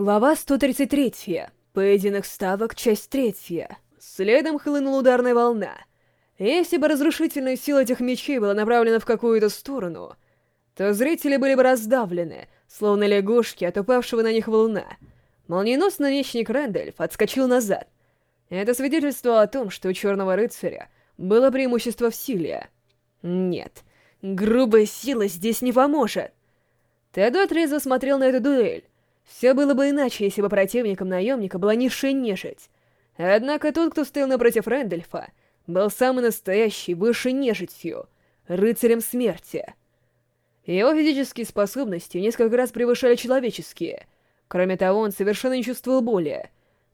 Глава 133. Поединок ставок, часть третья. Следом хлынула ударная волна. Если бы разрушительная сила этих мечей была направлена в какую-то сторону, то зрители были бы раздавлены, словно лягушки от упавшего на них волна. Молниеносный мечник Рэндальф отскочил назад. Это свидетельствовало о том, что у Черного Рыцаря было преимущество в силе. Нет, грубая сила здесь не поможет. Тедо отрезо смотрел на эту дуэль, все было бы иначе, если бы противником наемника была низшая нежить. Однако тот, кто стоял напротив Рэндольфа, был самый настоящий высшей нежитью, рыцарем смерти. Его физические способности несколько раз превышали человеческие. Кроме того, он совершенно не чувствовал боли.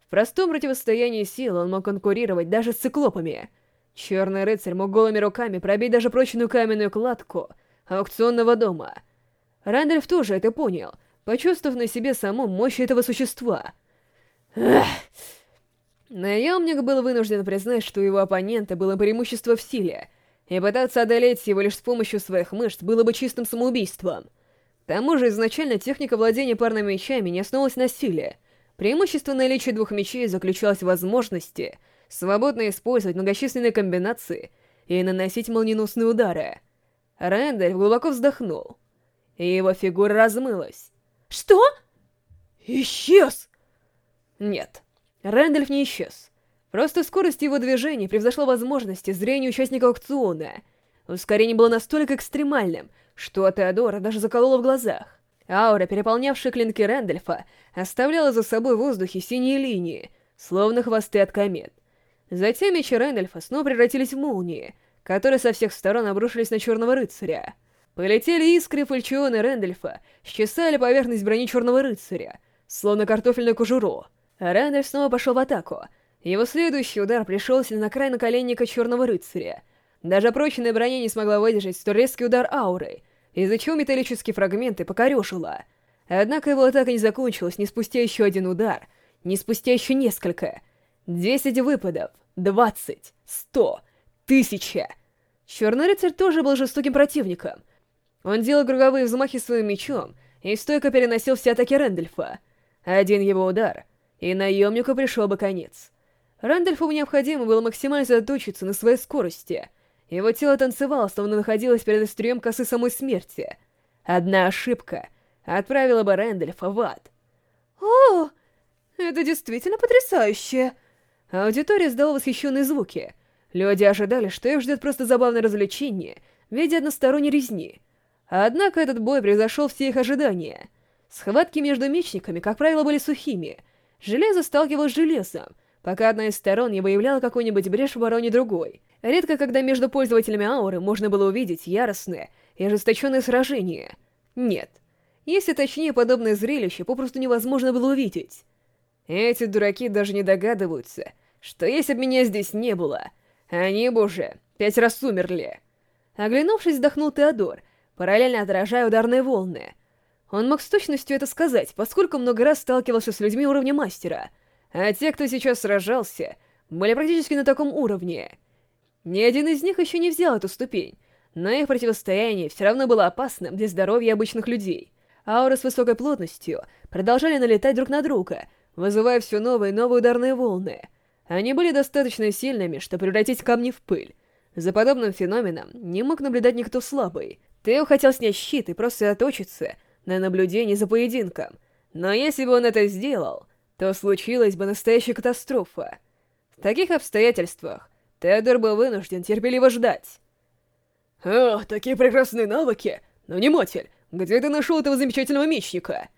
В простом противостоянии сил он мог конкурировать даже с циклопами. Черный рыцарь мог голыми руками пробить даже прочную каменную кладку аукционного дома. Рэндольф тоже это понял — Почувствовав на себе саму мощь этого существа. Эх. Наемник был вынужден признать, что у его оппонента было преимущество в силе, и пытаться одолеть его лишь с помощью своих мышц было бы чистым самоубийством. К тому же изначально техника владения парными мечами не основывалась на силе. Преимущество наличия двух мечей заключалось в возможности свободно использовать многочисленные комбинации и наносить молниеносные удары. Рэндаль глубоко вздохнул, и его фигура размылась. Что? Исчез! Нет, Рэндальф не исчез. Просто скорость его движения превзошла возможности зрения участника аукциона. Ускорение было настолько экстремальным, что Теодора даже заколола в глазах. Аура, переполнявшая клинки Рэндальфа, оставляла за собой в воздухе синие линии, словно хвосты от комет. Затем мечи Рэндальфа снова превратились в молнии, которые со всех сторон обрушились на Черного Рыцаря. Полетели искры Фальчиона Рэндольфа, счесали поверхность брони Черного Рыцаря, словно картофельную кожуру. Рэндольф снова пошел в атаку. Его следующий удар пришелся на край наколенника Черного Рыцаря. Даже прочная броня не смогла выдержать столь резкий удар ауры, из-за чего металлические фрагменты покорешила. Однако его атака не закончилась не спустя еще один удар, не спустя еще несколько. Десять выпадов, двадцать, сто, тысяча. Черный рыцарь тоже был жестоким противником — он делал круговые взмахи своим мечом и стойко переносил все атаки Рэндольфа. Один его удар, и наемнику пришел бы конец. Рэндольфу необходимо было максимально заточиться на своей скорости. Его тело танцевало, словно находилось перед острием косы самой смерти. Одна ошибка отправила бы Рэндольфа в ад. «О, это действительно потрясающе!» Аудитория издала восхищенные звуки. Люди ожидали, что их ждет просто забавное развлечение в виде односторонней резни — Однако этот бой превзошел все их ожидания. Схватки между мечниками, как правило, были сухими. Железо сталкивалось с железом, пока одна из сторон не выявляла какую-нибудь брешь в обороне другой. Редко, когда между пользователями ауры можно было увидеть яростное и ожесточенное сражение. Нет. Если точнее, подобное зрелище попросту невозможно было увидеть. Эти дураки даже не догадываются, что если бы меня здесь не было, они бы уже пять раз умерли. Оглянувшись, вздохнул Теодор — параллельно отражая ударные волны. Он мог с точностью это сказать, поскольку много раз сталкивался с людьми уровня мастера, а те, кто сейчас сражался, были практически на таком уровне. Ни один из них еще не взял эту ступень, но их противостояние все равно было опасным для здоровья обычных людей. Ауры с высокой плотностью продолжали налетать друг на друга, вызывая все новые и новые ударные волны. Они были достаточно сильными, чтобы превратить камни в пыль. За подобным феноменом не мог наблюдать никто слабый, Тео хотел снять щит и просто оточиться на наблюдении за поединком. Но если бы он это сделал, то случилась бы настоящая катастрофа. В таких обстоятельствах Теодор был вынужден терпеливо ждать. О, такие прекрасные навыки! Но ну, не где ты нашел этого замечательного мечника?»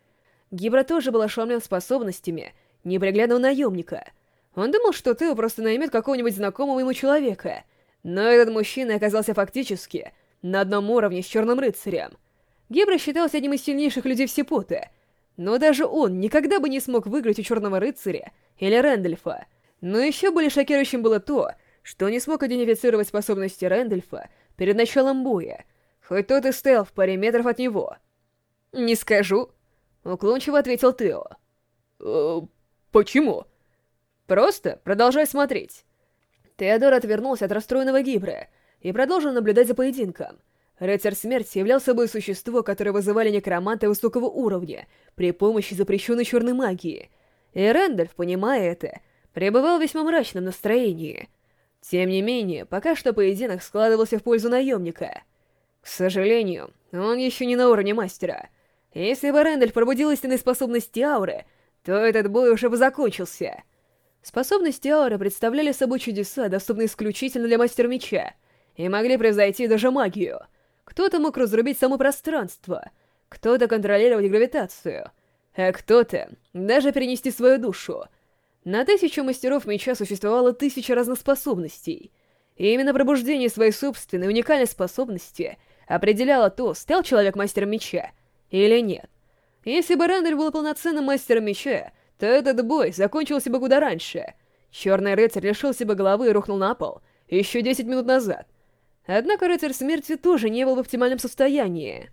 Гибра тоже был ошеломлен способностями неприглядного наемника. Он думал, что Тео просто наймет какого-нибудь знакомого ему человека, но этот мужчина оказался фактически на одном уровне с Черным Рыцарем. Гебра считался одним из сильнейших людей в Всепуты, но даже он никогда бы не смог выиграть у Черного Рыцаря или Рэндальфа. Но еще более шокирующим было то, что не смог идентифицировать способности Рэндальфа перед началом боя, хоть тот и стоял в паре метров от него. «Не скажу», — уклончиво ответил Тео. «Э, «Почему?» «Просто продолжай смотреть». Теодор отвернулся от расстроенного Гибра — и продолжил наблюдать за поединком. Рыцарь Смерти являл собой существо, которое вызывали некроманты высокого уровня при помощи запрещенной черной магии. И Рэндальф, понимая это, пребывал в весьма мрачном настроении. Тем не менее, пока что поединок складывался в пользу наемника. К сожалению, он еще не на уровне мастера. Если бы Рэндальф пробудил истинные способности ауры, то этот бой уже бы закончился. Способности ауры представляли собой чудеса, доступные исключительно для мастера меча — и могли превзойти даже магию. Кто-то мог разрубить само пространство, кто-то контролировать гравитацию, а кто-то даже перенести свою душу. На тысячу мастеров меча существовало тысяча разных способностей, и именно пробуждение своей собственной уникальной способности определяло то, стал человек мастером меча или нет. Если бы Рендель был полноценным мастером меча, то этот бой закончился бы куда раньше. Черный рыцарь лишился бы головы и рухнул на пол еще 10 минут назад, Однако рыцарь смерти тоже не был в оптимальном состоянии.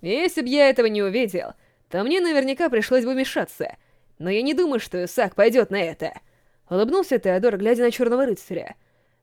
Если бы я этого не увидел, то мне наверняка пришлось бы вмешаться. Но я не думаю, что Исаак пойдет на это. Улыбнулся Теодор, глядя на черного рыцаря.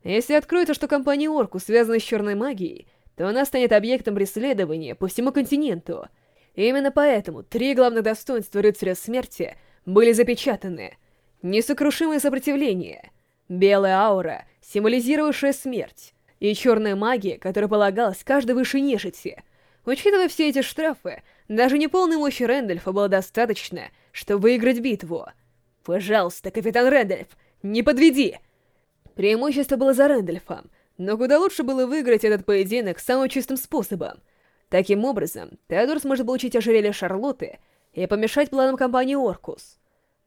Если откроется, что компания Орку связана с черной магией, то она станет объектом преследования по всему континенту. именно поэтому три главных достоинства рыцаря смерти были запечатаны. Несокрушимое сопротивление, белая аура, символизировавшая смерть, и черная магия, которая полагалась каждой высшей нежити. Учитывая все эти штрафы, даже неполной мощи Рэндальфа было достаточно, чтобы выиграть битву. «Пожалуйста, капитан Рэндальф, не подведи!» Преимущество было за Рэндальфом, но куда лучше было выиграть этот поединок самым чистым способом. Таким образом, Теодор сможет получить ожерелье Шарлотты и помешать планам компании Оркус.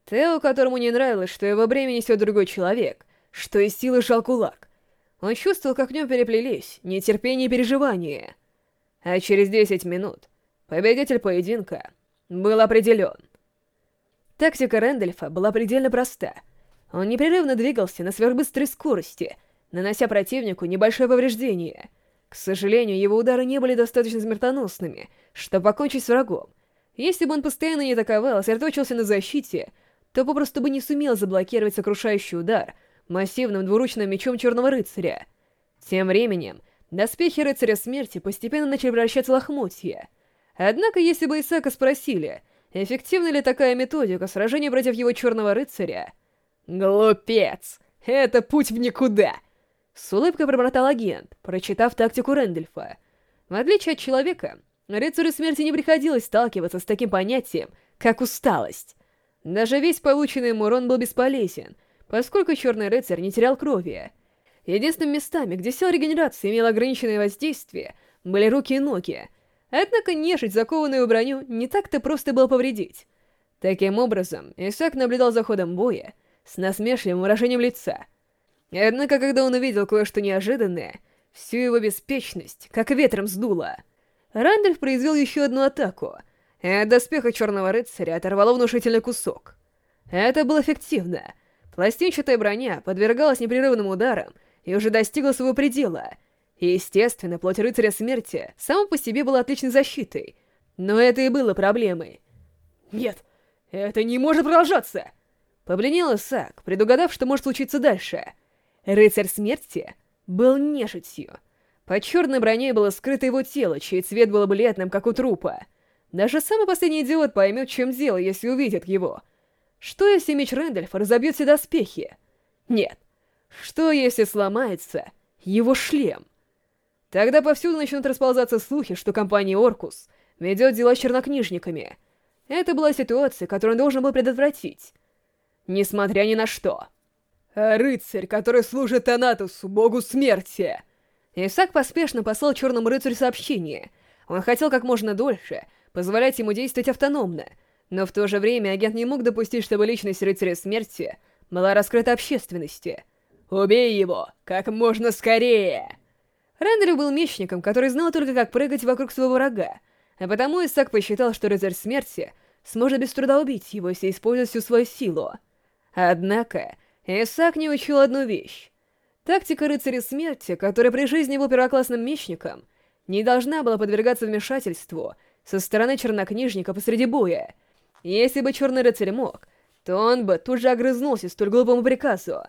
Тео, которому не нравилось, что его бремя несет другой человек, что и силы жал кулак, он чувствовал, как в нем переплелись нетерпение и переживание. А через 10 минут победитель поединка был определен. Тактика Рэндольфа была предельно проста. Он непрерывно двигался на сверхбыстрой скорости, нанося противнику небольшое повреждение. К сожалению, его удары не были достаточно смертоносными, чтобы покончить с врагом. Если бы он постоянно не атаковал, а сосредоточился на защите, то попросту бы не сумел заблокировать сокрушающий удар — массивным двуручным мечом черного рыцаря. Тем временем, доспехи рыцаря смерти постепенно начали превращаться в лохмотья. Однако, если бы Исака спросили, эффективна ли такая методика сражения против его черного рыцаря... «Глупец! Это путь в никуда!» С улыбкой пробормотал агент, прочитав тактику Рэндольфа. В отличие от человека, рыцарю смерти не приходилось сталкиваться с таким понятием, как усталость. Даже весь полученный им урон был бесполезен — поскольку Черный Рыцарь не терял крови. Единственными местами, где сила регенерации имела ограниченное воздействие, были руки и ноги. Однако нежить, закованную в броню, не так-то просто было повредить. Таким образом, Исаак наблюдал за ходом боя с насмешливым выражением лица. Однако, когда он увидел кое-что неожиданное, всю его беспечность как ветром сдуло. Рандольф произвел еще одну атаку, и от доспеха Черного Рыцаря оторвало внушительный кусок. Это было эффективно — Пластинчатая броня подвергалась непрерывным ударам и уже достигла своего предела. естественно, плоть рыцаря смерти сама по себе была отличной защитой. Но это и было проблемой. «Нет, это не может продолжаться!» Побледнела Сак, предугадав, что может случиться дальше. Рыцарь смерти был нежитью. Под черной броней было скрыто его тело, чей цвет был бледным, как у трупа. Даже самый последний идиот поймет, чем дело, если увидит его — что если меч Рэндальфа разобьет все доспехи? Нет. Что если сломается его шлем? Тогда повсюду начнут расползаться слухи, что компания «Оркус» ведет дела с чернокнижниками. Это была ситуация, которую он должен был предотвратить. Несмотря ни на что. А рыцарь, который служит Танатусу, богу смерти! Исаак поспешно послал черному рыцарю сообщение. Он хотел как можно дольше позволять ему действовать автономно — но в то же время агент не мог допустить, чтобы личность рыцаря смерти была раскрыта общественности. «Убей его! Как можно скорее!» Рэндаль был мечником, который знал только, как прыгать вокруг своего врага, а потому Исаак посчитал, что рыцарь смерти сможет без труда убить его, если использовать всю свою силу. Однако, Исаак не учил одну вещь. Тактика рыцаря смерти, который при жизни был первоклассным мечником, не должна была Если бы Черный Рыцарь мог, то он бы тут же огрызнулся столь глупому приказу.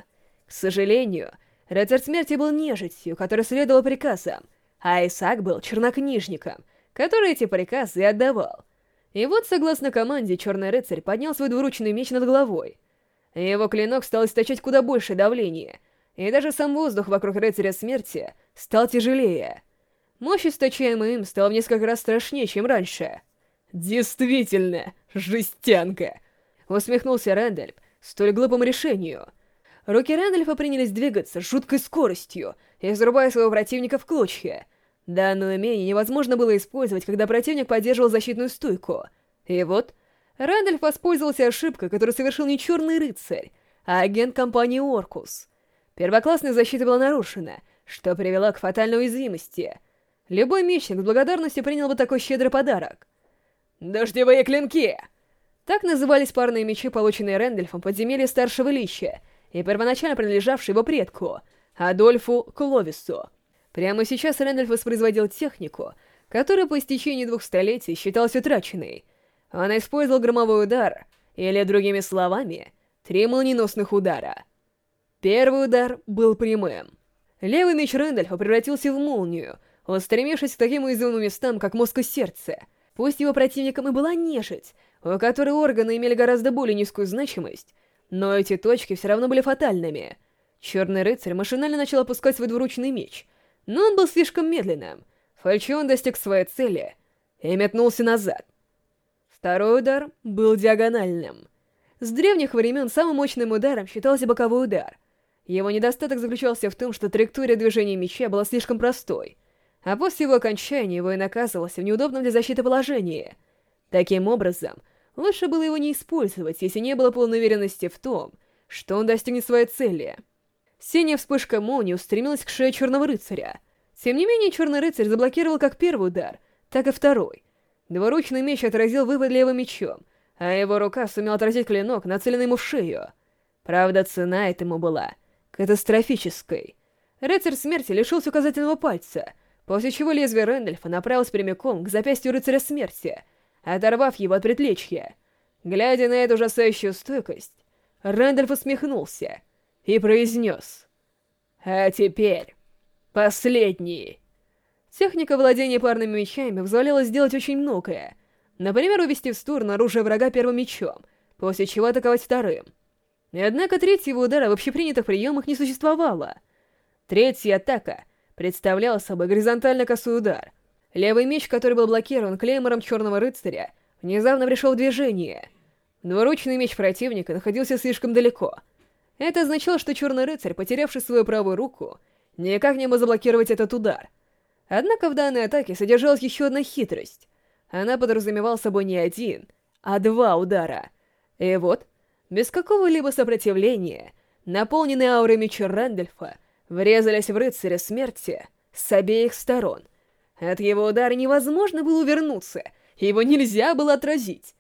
К сожалению, Рыцарь Смерти был нежитью, которая следовала приказам, а Исаак был чернокнижником, который эти приказы и отдавал. И вот, согласно команде, Черный Рыцарь поднял свой двуручный меч над головой. Его клинок стал источать куда большее давление, и даже сам воздух вокруг Рыцаря Смерти стал тяжелее. Мощь, источаемая им, стала в несколько раз страшнее, чем раньше — действительно жестянка!» — усмехнулся Рэндальф столь глупому решению. Руки Рэндальфа принялись двигаться с жуткой скоростью, изрубая своего противника в клочья. Данное умение невозможно было использовать, когда противник поддерживал защитную стойку. И вот, Рэндальф воспользовался ошибкой, которую совершил не Черный Рыцарь, а агент компании «Оркус». Первоклассная защита была нарушена, что привело к фатальной уязвимости. Любой мечник с благодарностью принял бы такой щедрый подарок. «Дождевые клинки!» Так назывались парные мечи, полученные Рэндальфом в подземелье Старшего Лища и первоначально принадлежавшие его предку, Адольфу Кловису. Прямо сейчас Рэндальф воспроизводил технику, которая по истечении двух столетий считалась утраченной. Он использовал громовой удар, или, другими словами, три молниеносных удара. Первый удар был прямым. Левый меч Рэндальфа превратился в молнию, устремившись к таким уязвимым местам, как мозг и сердце — Пусть его противником и была нежить, у которой органы имели гораздо более низкую значимость, но эти точки все равно были фатальными. Черный рыцарь машинально начал опускать свой двуручный меч, но он был слишком медленным. Фальчион достиг своей цели и метнулся назад. Второй удар был диагональным. С древних времен самым мощным ударом считался боковой удар. Его недостаток заключался в том, что траектория движения меча была слишком простой — а после его окончание, воин оказывался в неудобном для защиты положении. Таким образом, лучше было его не использовать, если не было полной уверенности в том, что он достигнет своей цели. Синяя вспышка молнии устремилась к шее Черного Рыцаря. Тем не менее, Черный Рыцарь заблокировал как первый удар, так и второй. Дворучный меч отразил выпад левым мечом, а его рука сумела отразить клинок, нацеленный ему в шею. Правда, цена этому была катастрофической. Рыцарь смерти лишился указательного пальца — После чего лезвие Рэндальфа направилось прямиком к запястью рыцаря смерти, оторвав его от предплечья. Глядя на эту ужасающую стойкость, Рэндальф усмехнулся и произнес. «А теперь... последний!» Техника владения парными мечами позволяла сделать очень многое. Например, увести в сторону оружие врага первым мечом, после чего атаковать вторым. Однако третьего удара в общепринятых приемах не существовало. Третья атака — представлял собой горизонтально косой удар. Левый меч, который был блокирован клеймором черного рыцаря, внезапно пришел в движение. Двуручный меч противника находился слишком далеко. Это означало, что черный рыцарь, потерявший свою правую руку, никак не мог заблокировать этот удар. Однако в данной атаке содержалась еще одна хитрость. Она подразумевала собой не один, а два удара. И вот, без какого-либо сопротивления, наполненный аурой меча Рэндальфа врезались в рыцаря смерти с обеих сторон. От его удара невозможно было увернуться, его нельзя было отразить.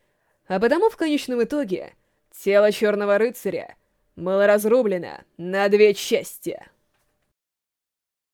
А потому в конечном итоге тело черного рыцаря было разрублено на две части.